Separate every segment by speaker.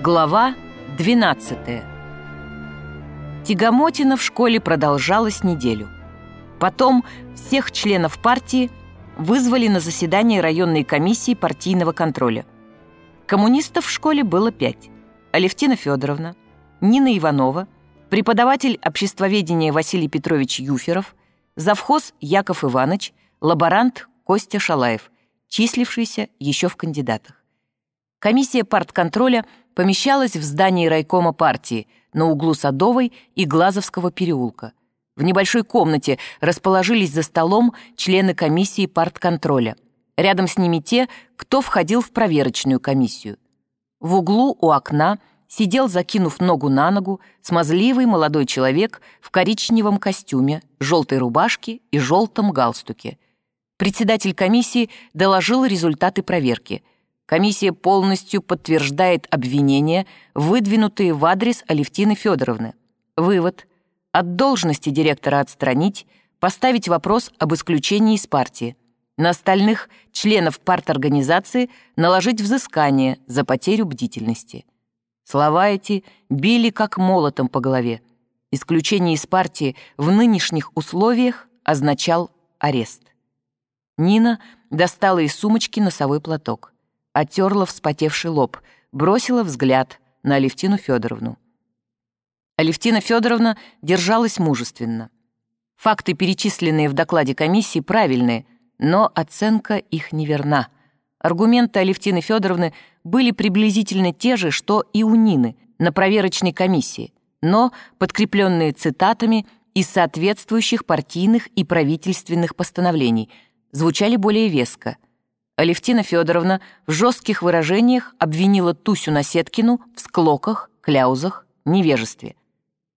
Speaker 1: Глава 12 Тягомотина в школе продолжалась неделю. Потом всех членов партии вызвали на заседание районной комиссии партийного контроля. Коммунистов в школе было пять. Алевтина Федоровна, Нина Иванова, преподаватель обществоведения Василий Петрович Юферов, завхоз Яков Иванович, лаборант Костя Шалаев, числившийся еще в кандидатах. Комиссия партконтроля помещалась в здании райкома партии на углу Садовой и Глазовского переулка. В небольшой комнате расположились за столом члены комиссии партконтроля. Рядом с ними те, кто входил в проверочную комиссию. В углу у окна сидел, закинув ногу на ногу, смазливый молодой человек в коричневом костюме, желтой рубашке и желтом галстуке. Председатель комиссии доложил результаты проверки. Комиссия полностью подтверждает обвинения, выдвинутые в адрес Алевтины Федоровны. Вывод. От должности директора отстранить, поставить вопрос об исключении из партии. На остальных членов парторганизации наложить взыскание за потерю бдительности. Слова эти били как молотом по голове. Исключение из партии в нынешних условиях означал арест. Нина достала из сумочки носовой платок, отерла вспотевший лоб, бросила взгляд на Алевтину Федоровну. Алевтина Федоровна держалась мужественно. Факты, перечисленные в докладе комиссии, правильные, но оценка их неверна. Аргументы Алевтины Федоровны были приблизительно те же, что и у Нины на проверочной комиссии, но подкрепленные цитатами из соответствующих партийных и правительственных постановлений, звучали более веско. Алевтина Федоровна в жестких выражениях обвинила Тусю Насеткину в склоках, кляузах, невежестве.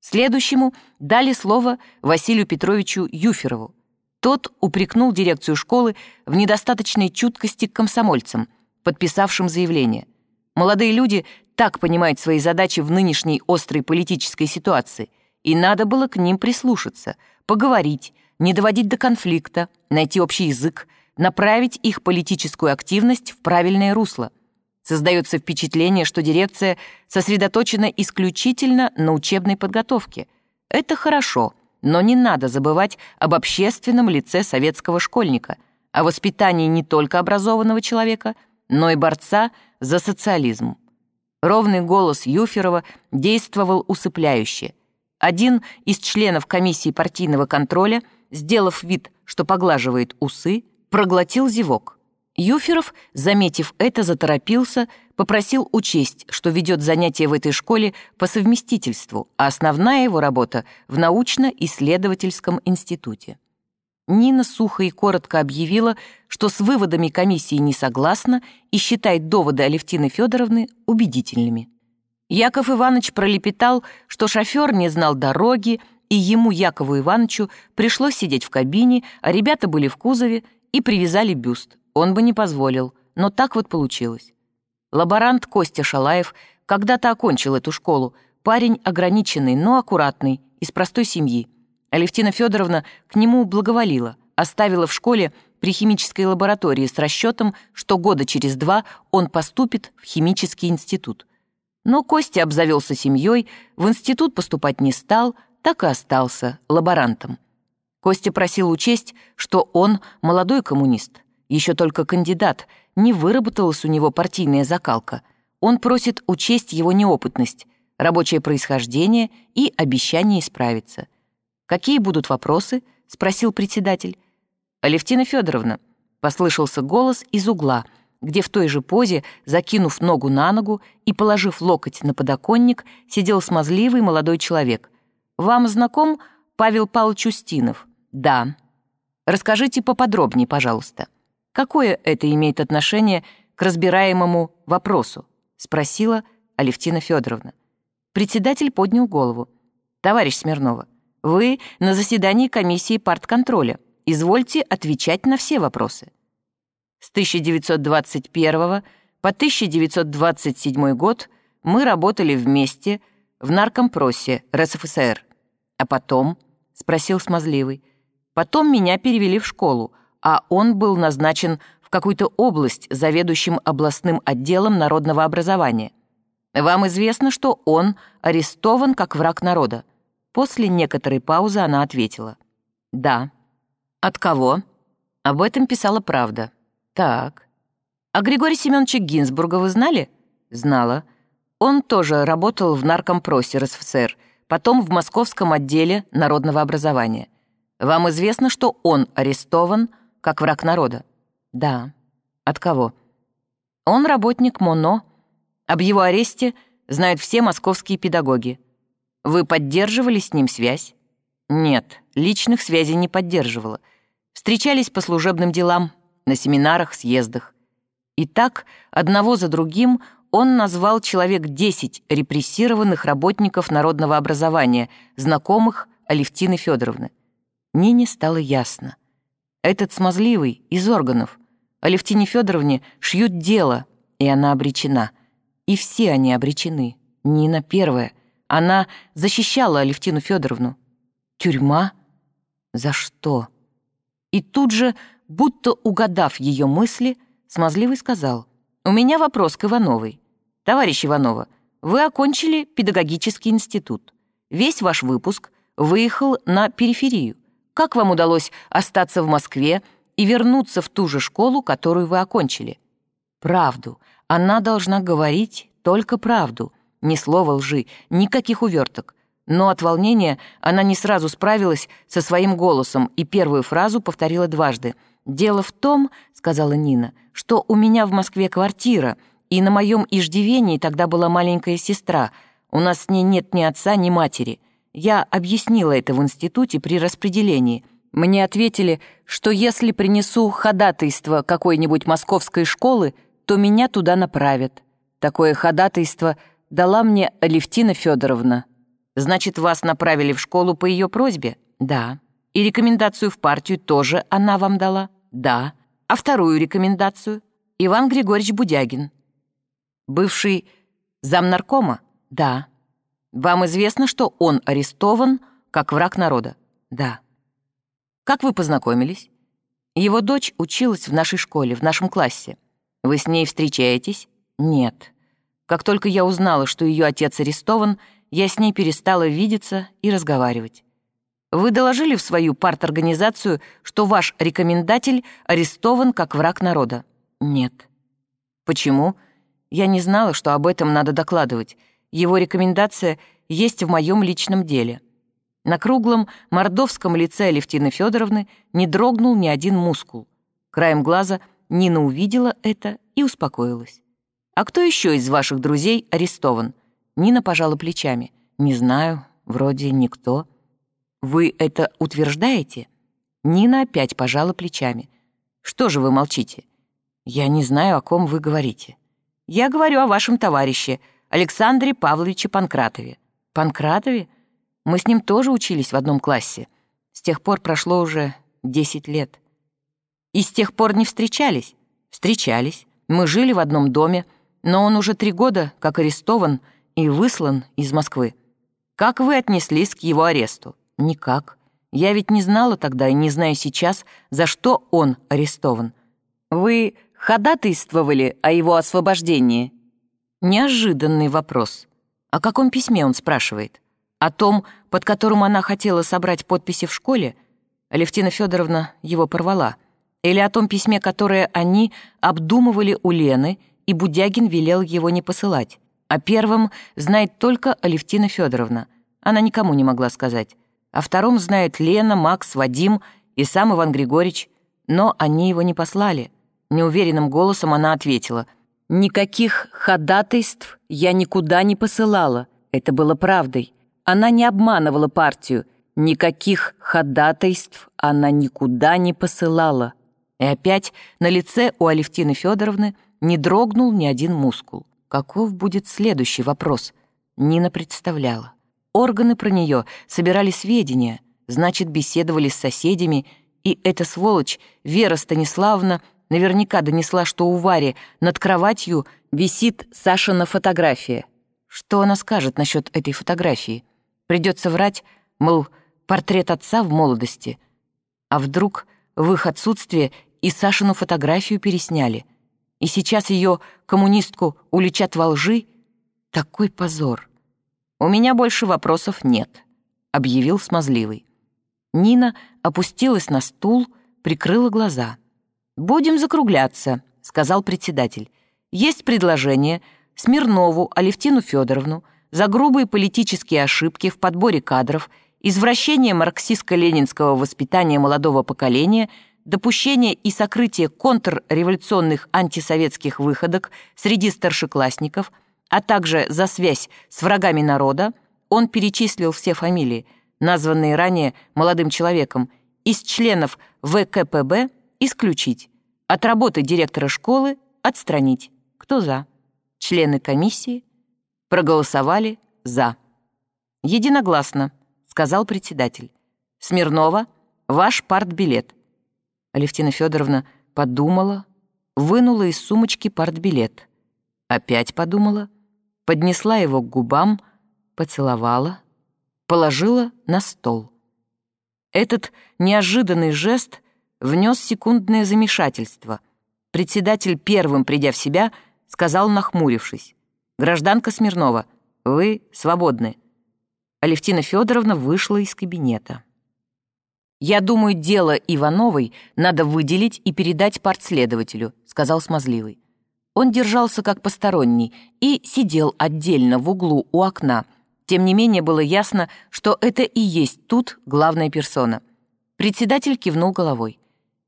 Speaker 1: Следующему дали слово Василию Петровичу Юферову. Тот упрекнул дирекцию школы в недостаточной чуткости к комсомольцам, подписавшим заявление. Молодые люди так понимают свои задачи в нынешней острой политической ситуации, и надо было к ним прислушаться, поговорить, не доводить до конфликта, найти общий язык, направить их политическую активность в правильное русло. Создается впечатление, что дирекция сосредоточена исключительно на учебной подготовке. Это хорошо — но не надо забывать об общественном лице советского школьника, о воспитании не только образованного человека, но и борца за социализм. Ровный голос Юферова действовал усыпляюще. Один из членов комиссии партийного контроля, сделав вид, что поглаживает усы, проглотил зевок. Юферов, заметив это, заторопился, попросил учесть, что ведет занятия в этой школе по совместительству, а основная его работа в научно-исследовательском институте. Нина сухо и коротко объявила, что с выводами комиссии не согласна и считает доводы Алевтины Федоровны убедительными. Яков Иванович пролепетал, что шофер не знал дороги, и ему, Якову Ивановичу, пришлось сидеть в кабине, а ребята были в кузове и привязали бюст. Он бы не позволил, но так вот получилось. Лаборант Костя Шалаев когда-то окончил эту школу, парень ограниченный, но аккуратный, из простой семьи. Алевтина Федоровна к нему благоволила, оставила в школе при химической лаборатории с расчетом, что года через два он поступит в химический институт. Но Костя обзавелся семьей, в институт поступать не стал, так и остался лаборантом. Костя просил учесть, что он молодой коммунист, еще только кандидат, не выработалась у него партийная закалка. Он просит учесть его неопытность, рабочее происхождение и обещание исправиться. «Какие будут вопросы?» — спросил председатель. «Алевтина Федоровна», — послышался голос из угла, где в той же позе, закинув ногу на ногу и положив локоть на подоконник, сидел смазливый молодой человек. «Вам знаком Павел Павлович Устинов?» «Да». «Расскажите поподробнее, пожалуйста». Какое это имеет отношение к разбираемому вопросу? Спросила Алевтина Федоровна. Председатель поднял голову. Товарищ Смирнова, вы на заседании комиссии партконтроля. Извольте отвечать на все вопросы. С 1921 по 1927 год мы работали вместе в наркомпросе РСФСР. А потом, спросил Смазливый, потом меня перевели в школу, а он был назначен в какую-то область заведующим областным отделом народного образования. Вам известно, что он арестован как враг народа. После некоторой паузы она ответила. Да. От кого? Об этом писала правда. Так. А Григория Семеновича Гинзбурга вы знали? Знала. Он тоже работал в наркомпросе РСФСР, потом в московском отделе народного образования. Вам известно, что он арестован как враг народа? Да. От кого? Он работник МОНО. Об его аресте знают все московские педагоги. Вы поддерживали с ним связь? Нет, личных связей не поддерживала. Встречались по служебным делам, на семинарах, съездах. И так, одного за другим, он назвал человек 10 репрессированных работников народного образования, знакомых Алевтины Федоровны. Нине стало ясно. Этот смазливый, из органов. Алевтине Федоровне шьют дело, и она обречена. И все они обречены. Нина первая — она защищала Алевтину Федоровну. Тюрьма? За что? И тут же, будто угадав ее мысли, Смазливый сказал, «У меня вопрос к Ивановой. Товарищ Иванова, вы окончили педагогический институт. Весь ваш выпуск выехал на периферию. Как вам удалось остаться в Москве и вернуться в ту же школу, которую вы окончили? Правду. Она должна говорить только правду. Ни слова лжи, никаких уверток. Но от волнения она не сразу справилась со своим голосом и первую фразу повторила дважды. «Дело в том, — сказала Нина, — что у меня в Москве квартира, и на моем иждивении тогда была маленькая сестра. У нас с ней нет ни отца, ни матери. Я объяснила это в институте при распределении. Мне ответили, что если принесу ходатайство какой-нибудь московской школы, то меня туда направят. Такое ходатайство — дала мне Алевтина Федоровна. Значит, вас направили в школу по ее просьбе? Да. И рекомендацию в партию тоже она вам дала? Да. А вторую рекомендацию? Иван Григорьевич Будягин. Бывший замнаркома? Да. Вам известно, что он арестован как враг народа? Да. Как вы познакомились? Его дочь училась в нашей школе, в нашем классе. Вы с ней встречаетесь? Нет. Как только я узнала, что ее отец арестован, я с ней перестала видеться и разговаривать. Вы доложили в свою парторганизацию, что ваш рекомендатель арестован как враг народа? Нет. Почему? Я не знала, что об этом надо докладывать. Его рекомендация есть в моем личном деле. На круглом мордовском лице Алевтины Федоровны не дрогнул ни один мускул. Краем глаза Нина увидела это и успокоилась. «А кто еще из ваших друзей арестован?» Нина пожала плечами. «Не знаю, вроде никто». «Вы это утверждаете?» Нина опять пожала плечами. «Что же вы молчите?» «Я не знаю, о ком вы говорите». «Я говорю о вашем товарище, Александре Павловиче Панкратове». «Панкратове? Мы с ним тоже учились в одном классе. С тех пор прошло уже десять лет». «И с тех пор не встречались?» «Встречались. Мы жили в одном доме, но он уже три года как арестован и выслан из Москвы. Как вы отнеслись к его аресту? Никак. Я ведь не знала тогда и не знаю сейчас, за что он арестован. Вы ходатайствовали о его освобождении? Неожиданный вопрос. О каком письме он спрашивает? О том, под которым она хотела собрать подписи в школе? Алевтина Федоровна его порвала. Или о том письме, которое они обдумывали у Лены — и Будягин велел его не посылать. О первом знает только Алевтина Федоровна. Она никому не могла сказать. О втором знает Лена, Макс, Вадим и сам Иван Григорьевич, но они его не послали. Неуверенным голосом она ответила. «Никаких ходатайств я никуда не посылала. Это было правдой. Она не обманывала партию. Никаких ходатайств она никуда не посылала». И опять на лице у Алевтины Федоровны не дрогнул ни один мускул. Каков будет следующий вопрос? Нина представляла. Органы про нее собирали сведения, значит, беседовали с соседями, и эта сволочь, Вера Станиславовна, наверняка донесла, что у Вари над кроватью висит Сашина фотография. Что она скажет насчет этой фотографии? Придется врать, мол, портрет отца в молодости. А вдруг в их отсутствие и Сашину фотографию пересняли — и сейчас ее, коммунистку, уличат во лжи, Такой позор. У меня больше вопросов нет, объявил смазливый. Нина опустилась на стул, прикрыла глаза. «Будем закругляться», — сказал председатель. «Есть предложение Смирнову Алевтину Федоровну за грубые политические ошибки в подборе кадров, извращение марксистско-ленинского воспитания молодого поколения, допущение и сокрытие контрреволюционных антисоветских выходок среди старшеклассников, а также за связь с врагами народа, он перечислил все фамилии — названные ранее молодым человеком, из членов ВКПБ исключить, от работы директора школы отстранить. Кто за? Члены комиссии проголосовали «за». «Единогласно», — сказал председатель. «Смирнова, ваш партбилет». Алевтина Федоровна подумала, вынула из сумочки партбилет. Опять подумала, поднесла его к губам, поцеловала, положила на стол. Этот неожиданный жест внес секундное замешательство. Председатель первым, придя в себя, сказал, нахмурившись, «Гражданка Смирнова, вы свободны». Алевтина Федоровна вышла из кабинета. «Я думаю, дело Ивановой надо выделить и передать партследователю», сказал Смазливый. Он держался как посторонний и сидел отдельно в углу у окна, тем не менее было ясно, что это и есть тут главная персона. Председатель кивнул головой.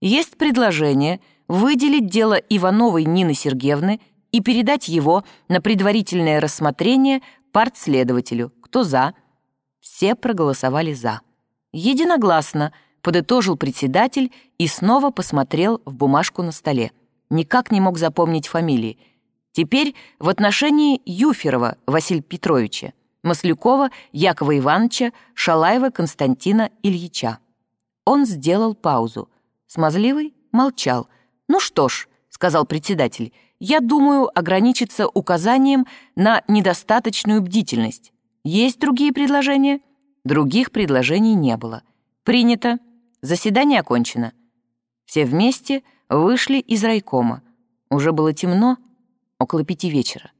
Speaker 1: Есть предложение выделить дело Ивановой Нины Сергеевны и передать его на предварительное рассмотрение партследователю. Кто за? Все проголосовали «за». Единогласно подытожил председатель и снова посмотрел в бумажку на столе. Никак не мог запомнить фамилии. Теперь в отношении Юферова Василия Петровича. Маслюкова Якова Ивановича, Шалаева Константина Ильича. Он сделал паузу. Смазливый молчал. «Ну что ж», — сказал председатель, «я думаю ограничиться указанием на недостаточную бдительность. Есть другие предложения?» Других предложений не было. «Принято. Заседание окончено». Все вместе вышли из райкома. Уже было темно, около пяти вечера.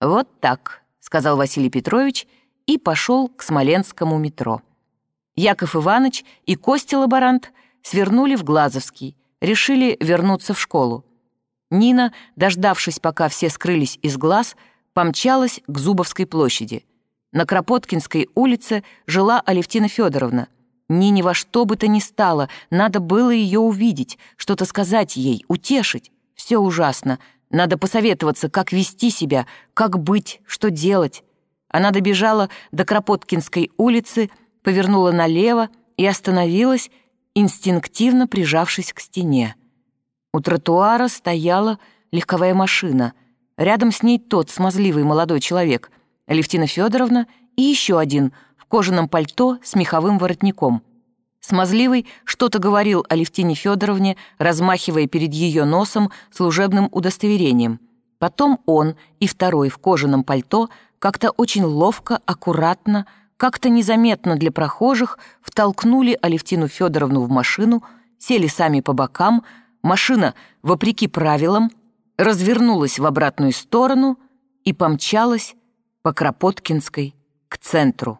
Speaker 1: «Вот так», сказал Василий Петрович и пошел к Смоленскому метро. Яков Иванович и Костя лаборант свернули в Глазовский, решили вернуться в школу. Нина, дождавшись, пока все скрылись из глаз, помчалась к Зубовской площади. На Кропоткинской улице жила Алевтина Федоровна. Нине во что бы то ни стало, надо было ее увидеть, что-то сказать ей, утешить. Все ужасно, надо посоветоваться, как вести себя, как быть, что делать. Она добежала до Кропоткинской улицы, повернула налево и остановилась, инстинктивно прижавшись к стене. У тротуара стояла легковая машина. Рядом с ней тот смазливый молодой человек, Алевтина Федоровна и еще один в кожаном пальто с меховым воротником. Смазливый что-то говорил Алевтине Федоровне, размахивая перед ее носом служебным удостоверением. Потом он и второй в кожаном пальто как-то очень ловко, аккуратно, как-то незаметно для прохожих втолкнули Алевтину Федоровну в машину, сели сами по бокам, машина, вопреки правилам, развернулась в обратную сторону и помчалась по Кропоткинской к центру.